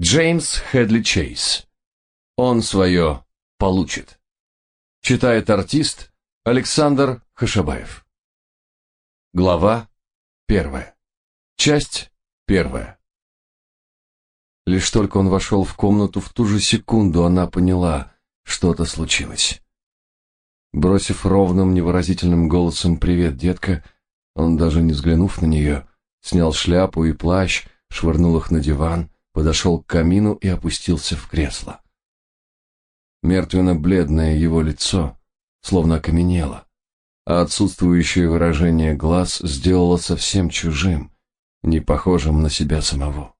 Джеймс Хедли Чейз. Он свое получит. Читает артист Александр Хашабаев. Глава первая. Часть первая. Лишь только он вошел в комнату, в ту же секунду она поняла, что-то случилось. Бросив ровным, невыразительным голосом «Привет, детка», он, даже не взглянув на нее, снял шляпу и плащ, швырнул их на диван, подошел к камину и опустился в кресло. Мертвенно-бледное его лицо словно окаменело, а отсутствующее выражение глаз сделало совсем чужим, не похожим на себя самого.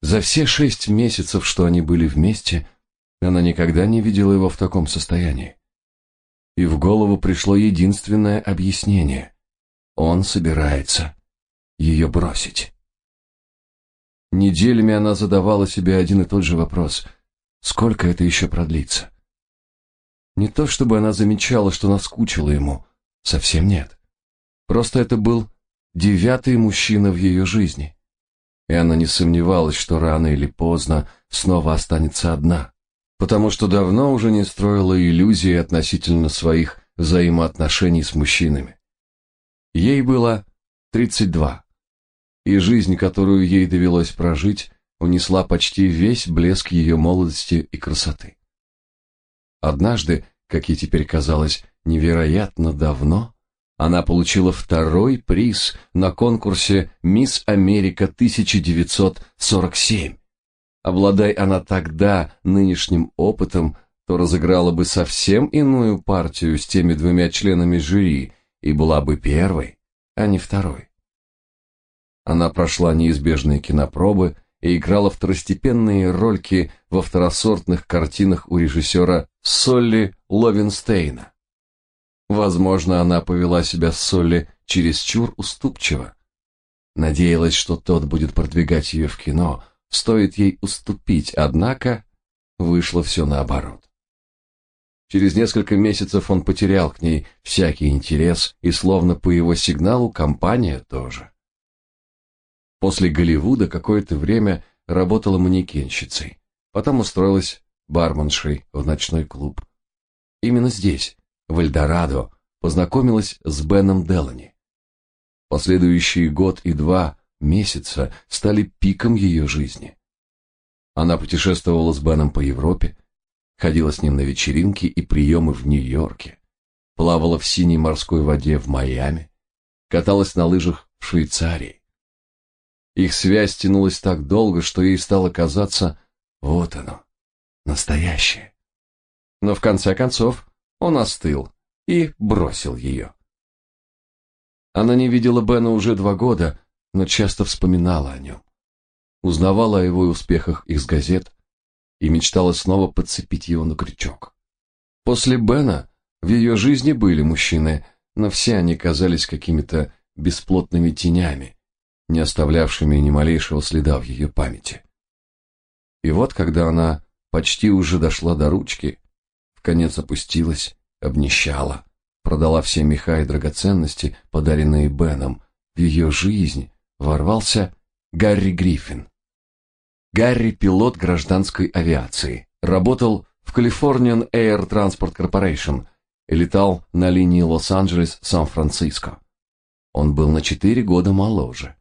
За все шесть месяцев, что они были вместе, она никогда не видела его в таком состоянии. И в голову пришло единственное объяснение. Он собирается ее бросить. Неделями она задавала себе один и тот же вопрос. Сколько это еще продлится? Не то чтобы она замечала, что наскучила ему. Совсем нет. Просто это был девятый мужчина в ее жизни. И она не сомневалась, что рано или поздно снова останется одна. Потому что давно уже не строила иллюзии относительно своих взаимоотношений с мужчинами. Ей было 32 и жизнь, которую ей довелось прожить, унесла почти весь блеск ее молодости и красоты. Однажды, как ей теперь казалось, невероятно давно, она получила второй приз на конкурсе «Мисс Америка 1947». Обладай она тогда нынешним опытом, то разыграла бы совсем иную партию с теми двумя членами жюри и была бы первой, а не второй. Она прошла неизбежные кинопробы и играла второстепенные рольки во второсортных картинах у режиссера Солли Ловенстейна. Возможно, она повела себя с Солли чересчур уступчиво. Надеялась, что тот будет продвигать ее в кино, стоит ей уступить, однако вышло все наоборот. Через несколько месяцев он потерял к ней всякий интерес, и словно по его сигналу компания тоже. После Голливуда какое-то время работала манекенщицей, потом устроилась барменшей в ночной клуб. Именно здесь, в Эльдорадо, познакомилась с Беном Делани. Последующие год и два месяца стали пиком ее жизни. Она путешествовала с Беном по Европе, ходила с ним на вечеринки и приемы в Нью-Йорке, плавала в синей морской воде в Майами, каталась на лыжах в Швейцарии. Их связь тянулась так долго, что ей стало казаться, вот оно, настоящее. Но в конце концов он остыл и бросил ее. Она не видела Бена уже два года, но часто вспоминала о нем. Узнавала о его успехах из газет и мечтала снова подцепить его на крючок. После Бена в ее жизни были мужчины, но все они казались какими-то бесплотными тенями, не оставлявшими ни малейшего следа в ее памяти. И вот, когда она почти уже дошла до ручки, в конец опустилась, обнищала, продала все меха и драгоценности, подаренные Беном, в ее жизнь ворвался Гарри Гриффин. Гарри – пилот гражданской авиации, работал в Californian Air Transport Corporation и летал на линии Лос-Анджелес-Сан-Франциско. Он был на четыре года моложе.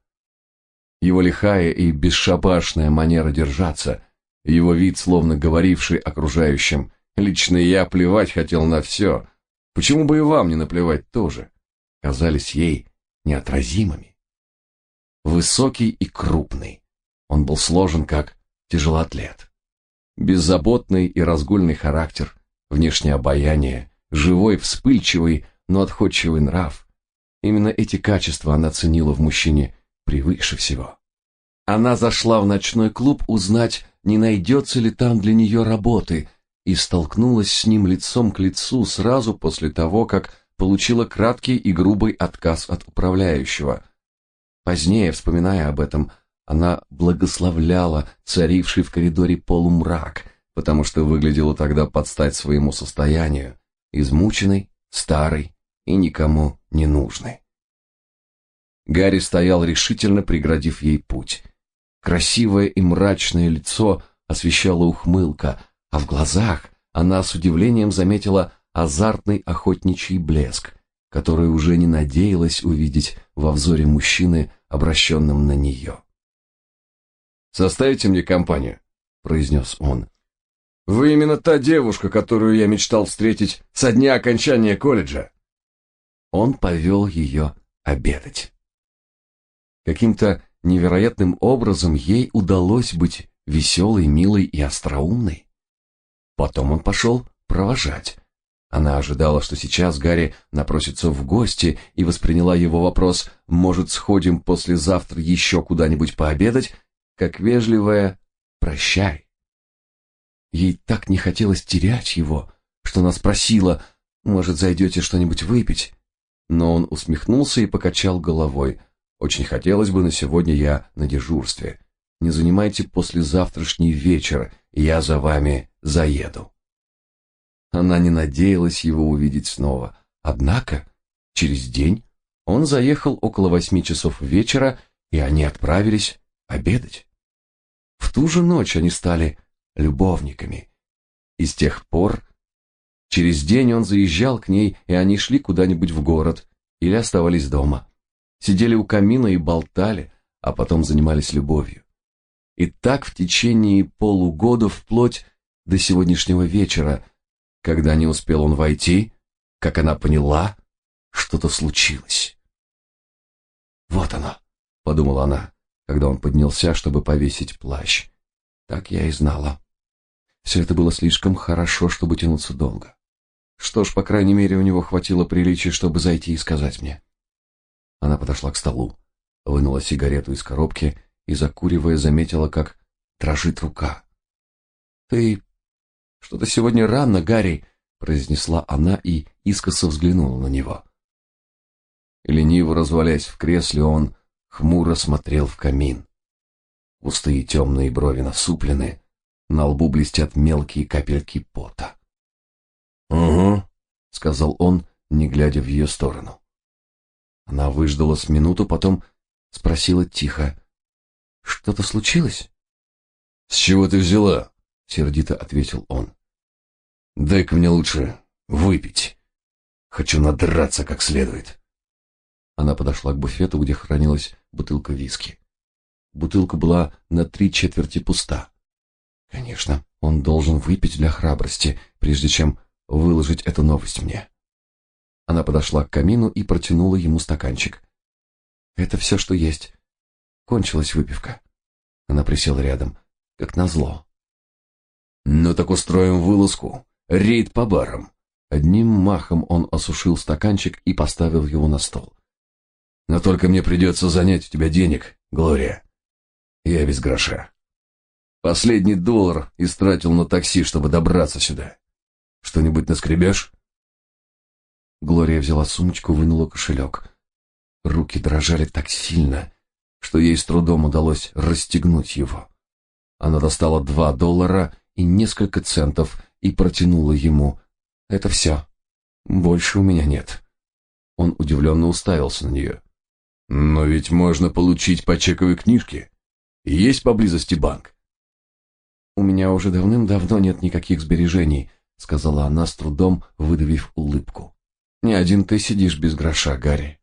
Его лихая и бесшабашная манера держаться, его вид, словно говоривший окружающим, лично я плевать хотел на все, почему бы и вам не наплевать тоже, казались ей неотразимыми. Высокий и крупный, он был сложен как тяжелоатлет. Беззаботный и разгульный характер, внешнее обаяние, живой, вспыльчивый, но отходчивый нрав. Именно эти качества она ценила в мужчине превыше всего. Она зашла в ночной клуб узнать, не найдется ли там для нее работы, и столкнулась с ним лицом к лицу сразу после того, как получила краткий и грубый отказ от управляющего. Позднее, вспоминая об этом, она благословляла царивший в коридоре полумрак, потому что выглядела тогда под стать своему состоянию, измученной, старой и никому не нужной. Гарри стоял решительно, преградив ей путь. Красивое и мрачное лицо освещала ухмылка, а в глазах она с удивлением заметила азартный охотничий блеск, который уже не надеялась увидеть во взоре мужчины, обращенном на нее. «Составите мне компанию», — произнес он. «Вы именно та девушка, которую я мечтал встретить со дня окончания колледжа». Он повел ее обедать. Каким-то невероятным образом ей удалось быть веселой, милой и остроумной. Потом он пошел провожать. Она ожидала, что сейчас Гарри напросится в гости и восприняла его вопрос «Может, сходим послезавтра еще куда-нибудь пообедать?» как вежливое «Прощай». Ей так не хотелось терять его, что она спросила «Может, зайдете что-нибудь выпить?» Но он усмехнулся и покачал головой. «Очень хотелось бы, но сегодня я на дежурстве. Не занимайте послезавтрашний вечер, я за вами заеду». Она не надеялась его увидеть снова. Однако, через день он заехал около восьми часов вечера, и они отправились обедать. В ту же ночь они стали любовниками. И с тех пор через день он заезжал к ней, и они шли куда-нибудь в город или оставались дома. Сидели у камина и болтали, а потом занимались любовью. И так в течение полугода вплоть до сегодняшнего вечера, когда не успел он войти, как она поняла, что-то случилось. «Вот оно», — подумала она, когда он поднялся, чтобы повесить плащ. Так я и знала. Все это было слишком хорошо, чтобы тянуться долго. Что ж, по крайней мере, у него хватило приличия, чтобы зайти и сказать мне. Она подошла к столу, вынула сигарету из коробки и, закуривая, заметила, как дрожит рука. «Ты что-то сегодня рано, Гарри», — произнесла она и искоса взглянула на него. Лениво развалясь в кресле, он хмуро смотрел в камин. Густые темные брови насуплены, на лбу блестят мелкие капельки пота. «Угу», — сказал он, не глядя в ее сторону. Она выждала с минуту, потом спросила тихо. «Что-то случилось?» «С чего ты взяла?» — сердито ответил он. «Дай-ка мне лучше выпить. Хочу надраться как следует». Она подошла к буфету, где хранилась бутылка виски. Бутылка была на три четверти пуста. Конечно, он должен выпить для храбрости, прежде чем выложить эту новость мне. Она подошла к камину и протянула ему стаканчик. Это все, что есть. Кончилась выпивка. Она присела рядом, как назло. Ну так устроим вылазку, рейд по барам. Одним махом он осушил стаканчик и поставил его на стол. Но только мне придется занять у тебя денег, Глория. Я без гроша. Последний доллар истратил на такси, чтобы добраться сюда. Что-нибудь наскребешь?» Глория взяла сумочку, вынула кошелек. Руки дрожали так сильно, что ей с трудом удалось расстегнуть его. Она достала два доллара и несколько центов и протянула ему. «Это все. Больше у меня нет». Он удивленно уставился на нее. «Но ведь можно получить по чековой книжке. Есть поблизости банк?» «У меня уже давным-давно нет никаких сбережений», — сказала она с трудом, выдавив улыбку. «Не один ты сидишь без гроша, Гарри».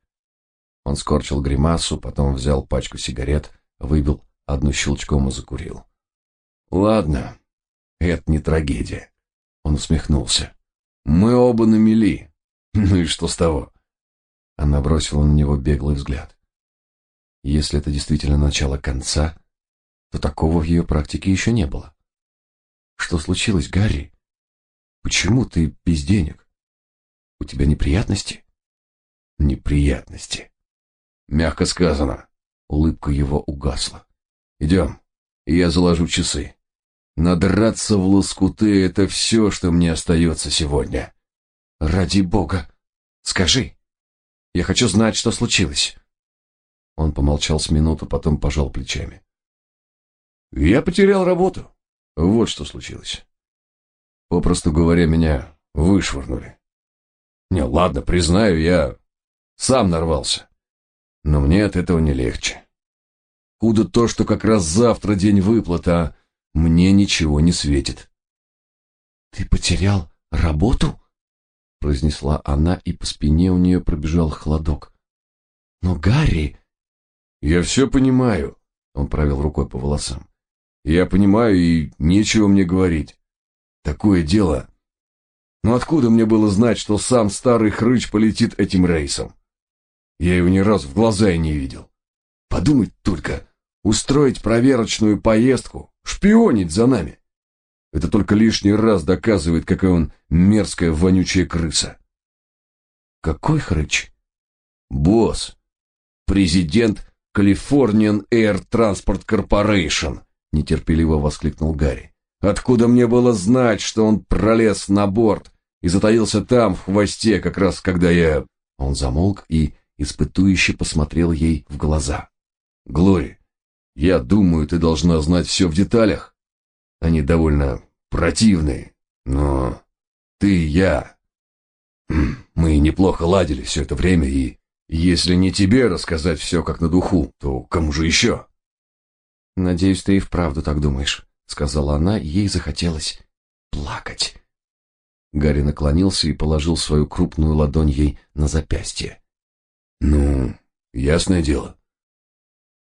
Он скорчил гримасу, потом взял пачку сигарет, выбил одну щелчком и закурил. «Ладно, это не трагедия», — он усмехнулся. «Мы оба на мели. Ну и что с того?» Она бросила на него беглый взгляд. Если это действительно начало конца, то такого в ее практике еще не было. Что случилось, Гарри? Почему ты без денег? У тебя неприятности? Неприятности. Мягко сказано. Улыбка его угасла. Идем, я заложу часы. Надраться в лоскуты — это все, что мне остается сегодня. Ради бога, скажи. Я хочу знать, что случилось. Он помолчал с минуту, потом пожал плечами. Я потерял работу. Вот что случилось. Попросту говоря, меня вышвырнули. Не, ладно, признаю, я сам нарвался. Но мне от этого не легче. Откуда то, что как раз завтра день выплаты, а мне ничего не светит. Ты потерял работу? произнесла она, и по спине у нее пробежал холодок. Но Гарри, я все понимаю, он провел рукой по волосам. Я понимаю, и нечего мне говорить. Такое дело. Но откуда мне было знать, что сам старый хрыч полетит этим рейсом? Я его ни разу в глаза и не видел. Подумать только, устроить проверочную поездку, шпионить за нами. Это только лишний раз доказывает, какая он мерзкая вонючая крыса. Какой хрыч? Босс. Президент Californian Air Transport Corporation, нетерпеливо воскликнул Гарри. Откуда мне было знать, что он пролез на борт и затаился там в хвосте, как раз когда я Он замолк и испытующе посмотрел ей в глаза. Глори, я думаю, ты должна знать все в деталях. Они довольно противные, но ты и я мы неплохо ладили все это время и если не тебе рассказать все как на духу, то кому же еще? Надеюсь, ты и вправду так думаешь, сказала она, ей захотелось плакать. Гарри наклонился и положил свою крупную ладонь ей на запястье. Ну, ясное дело.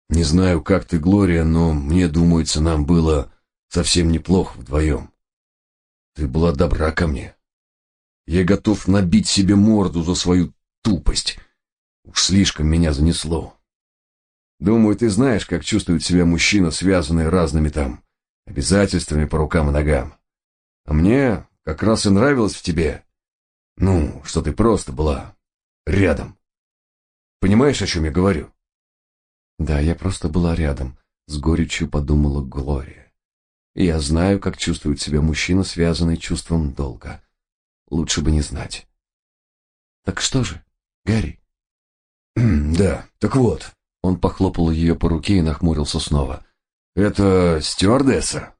Не знаю, как ты, Глория, но мне думается, нам было совсем неплохо вдвоем. Ты была добра ко мне. Я готов набить себе морду за свою тупость. Уж слишком меня занесло. Думаю, ты знаешь, как чувствует себя мужчина, связанный разными там обязательствами по рукам и ногам. А мне как раз и нравилось в тебе. Ну, что ты просто была рядом. Понимаешь, о чем я говорю? Да, я просто была рядом, с горечью подумала Глория. И я знаю, как чувствует себя мужчина, связанный чувством долга. Лучше бы не знать. Так что же, Гарри? Да, так вот. Он похлопал ее по руке и нахмурился снова. Это стюардесса.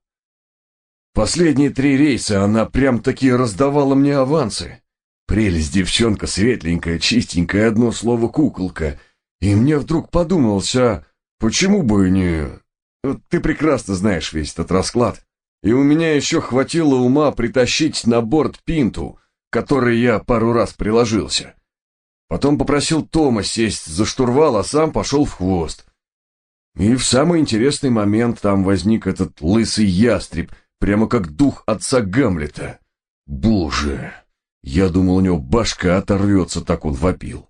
Последние три рейса она прям-таки раздавала мне авансы. Прелесть девчонка, светленькая, чистенькая, одно слово куколка. И мне вдруг подумалось, а почему бы не... Ты прекрасно знаешь весь этот расклад. И у меня еще хватило ума притащить на борт пинту, которой я пару раз приложился. Потом попросил Тома сесть за штурвал, а сам пошел в хвост. И в самый интересный момент там возник этот лысый ястреб, прямо как дух отца Гамлета. Боже! Я думал, у него башка оторвется, так он вопил.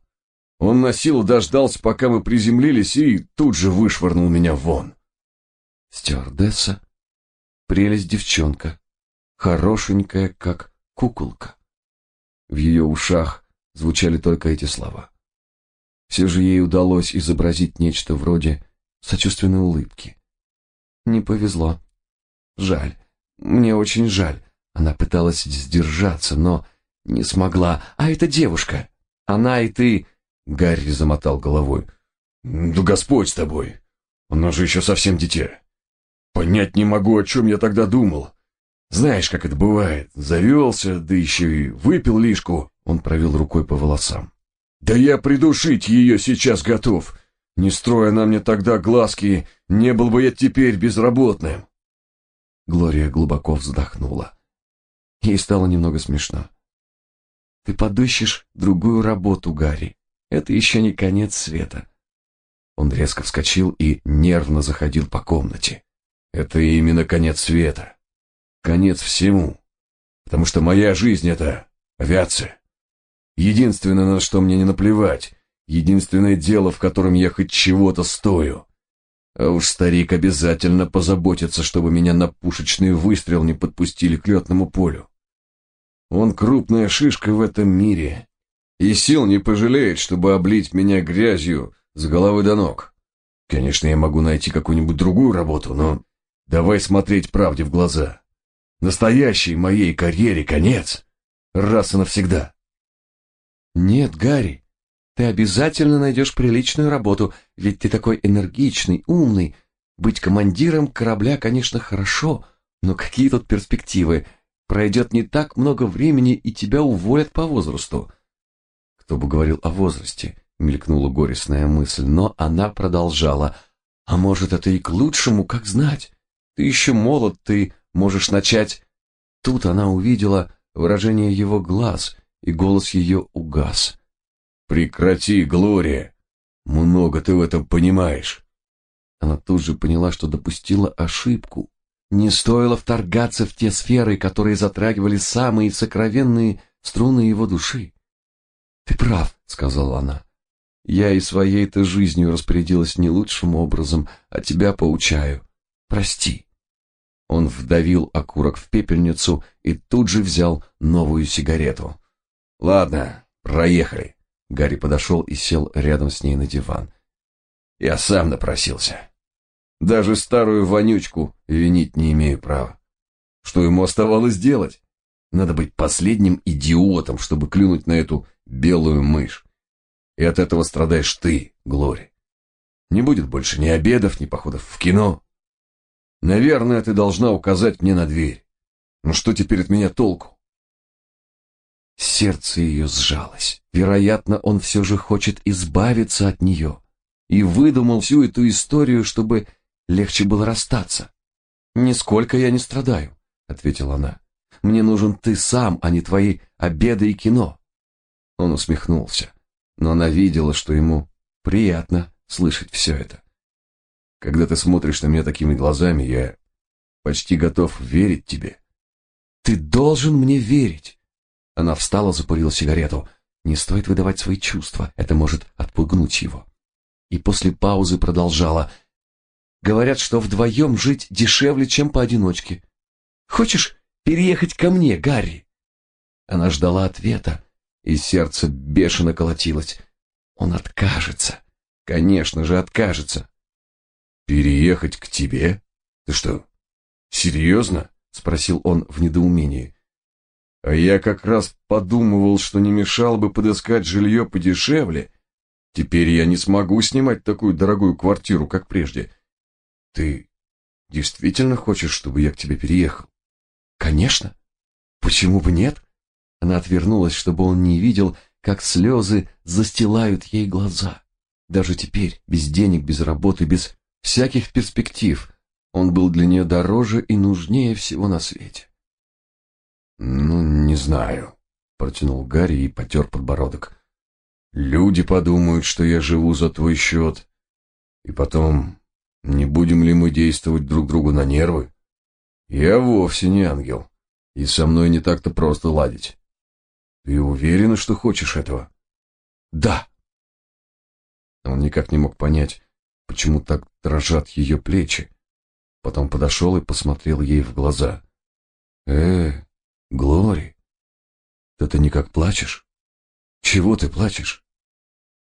Он на силу дождался, пока мы приземлились, и тут же вышвырнул меня вон. Стюардесса, прелесть девчонка, хорошенькая, как куколка. В ее ушах звучали только эти слова. Все же ей удалось изобразить нечто вроде сочувственной улыбки. Не повезло. Жаль. Мне очень жаль. Она пыталась сдержаться, но не смогла. А эта девушка, она и ты, Гарри замотал головой. Да Господь с тобой. Она же еще совсем дитя. Понять не могу, о чем я тогда думал. Знаешь, как это бывает. Завелся, да еще и выпил лишку. Он провел рукой по волосам. Да я придушить ее сейчас готов. Не строя на мне тогда глазки, не был бы я теперь безработным. Глория глубоко вздохнула. Ей стало немного смешно. Ты подыщешь другую работу, Гарри. Это еще не конец света. Он резко вскочил и нервно заходил по комнате. Это именно конец света. Конец всему. Потому что моя жизнь — это авиация. Единственное, на что мне не наплевать, единственное дело, в котором я хоть чего-то стою. А уж старик обязательно позаботится, чтобы меня на пушечный выстрел не подпустили к летному полю. Он крупная шишка в этом мире, и сил не пожалеет, чтобы облить меня грязью с головы до ног. Конечно, я могу найти какую-нибудь другую работу, но давай смотреть правде в глаза. Настоящей моей карьере конец, раз и навсегда. Нет, Гарри, ты обязательно найдешь приличную работу, ведь ты такой энергичный, умный. Быть командиром корабля, конечно, хорошо, но какие тут перспективы? Пройдет не так много времени, и тебя уволят по возрасту. Кто бы говорил о возрасте, мелькнула горестная мысль, но она продолжала. А может, это и к лучшему, как знать? Ты еще молод, ты можешь начать... Тут она увидела выражение его глаз, и голос ее угас. «Прекрати, Глория! Много ты в этом понимаешь!» Она тут же поняла, что допустила ошибку. Не стоило вторгаться в те сферы, которые затрагивали самые сокровенные струны его души. «Ты прав», — сказала она. «Я и своей-то жизнью распорядилась не лучшим образом, а тебя поучаю. Прости». Он вдавил окурок в пепельницу и тут же взял новую сигарету. «Ладно, проехали». Гарри подошел и сел рядом с ней на диван. «Я сам напросился. Даже старую вонючку винить не имею права. Что ему оставалось делать? Надо быть последним идиотом, чтобы клюнуть на эту белую мышь. И от этого страдаешь ты, Глори. Не будет больше ни обедов, ни походов в кино. Наверное, ты должна указать мне на дверь. Ну что теперь от меня толку? Сердце ее сжалось. Вероятно, он все же хочет избавиться от нее. И выдумал всю эту историю, чтобы легче было расстаться. «Нисколько я не страдаю», — ответила она. «Мне нужен ты сам, а не твои обеды и кино». Он усмехнулся, но она видела, что ему приятно слышать все это. Когда ты смотришь на меня такими глазами, я почти готов верить тебе. Ты должен мне верить. Она встала, закурила сигарету. Не стоит выдавать свои чувства, это может отпугнуть его. И после паузы продолжала. Говорят, что вдвоем жить дешевле, чем поодиночке. Хочешь переехать ко мне, Гарри? Она ждала ответа, и сердце бешено колотилось. Он откажется. Конечно же, откажется. «Переехать к тебе? Ты что, серьезно?» — спросил он в недоумении. «А я как раз подумывал, что не мешало бы подыскать жилье подешевле. Теперь я не смогу снимать такую дорогую квартиру, как прежде. Ты действительно хочешь, чтобы я к тебе переехал?» «Конечно. Почему бы нет?» Она отвернулась, чтобы он не видел, как слезы застилают ей глаза. Даже теперь, без денег, без работы, без всяких перспектив. Он был для нее дороже и нужнее всего на свете. «Ну, не знаю», — протянул Гарри и потер подбородок. «Люди подумают, что я живу за твой счет. И потом, не будем ли мы действовать друг другу на нервы? Я вовсе не ангел, и со мной не так-то просто ладить. Ты уверена, что хочешь этого?» «Да». Он никак не мог понять, почему так дрожат ее плечи. Потом подошел и посмотрел ей в глаза. «Э, Глори, ты ты никак плачешь? Чего ты плачешь?»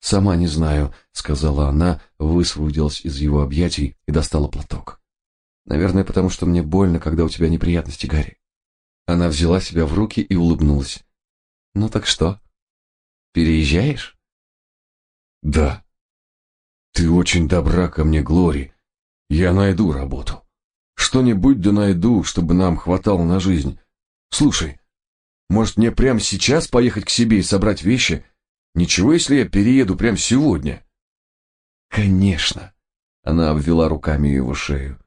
«Сама не знаю», — сказала она, высвободилась из его объятий и достала платок. «Наверное, потому что мне больно, когда у тебя неприятности, Гарри». Она взяла себя в руки и улыбнулась. «Ну так что? Переезжаешь?» «Да», ты очень добра ко мне, Глори. Я найду работу. Что-нибудь да найду, чтобы нам хватало на жизнь. Слушай, может мне прямо сейчас поехать к себе и собрать вещи? Ничего, если я перееду прямо сегодня? Конечно. Она обвела руками его шею.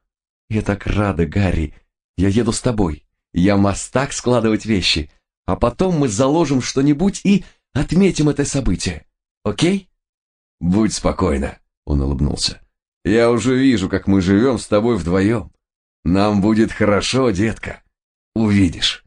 Я так рада, Гарри. Я еду с тобой. Я мастак складывать вещи. А потом мы заложим что-нибудь и отметим это событие. Окей? Будь спокойна. Он улыбнулся. «Я уже вижу, как мы живем с тобой вдвоем. Нам будет хорошо, детка. Увидишь».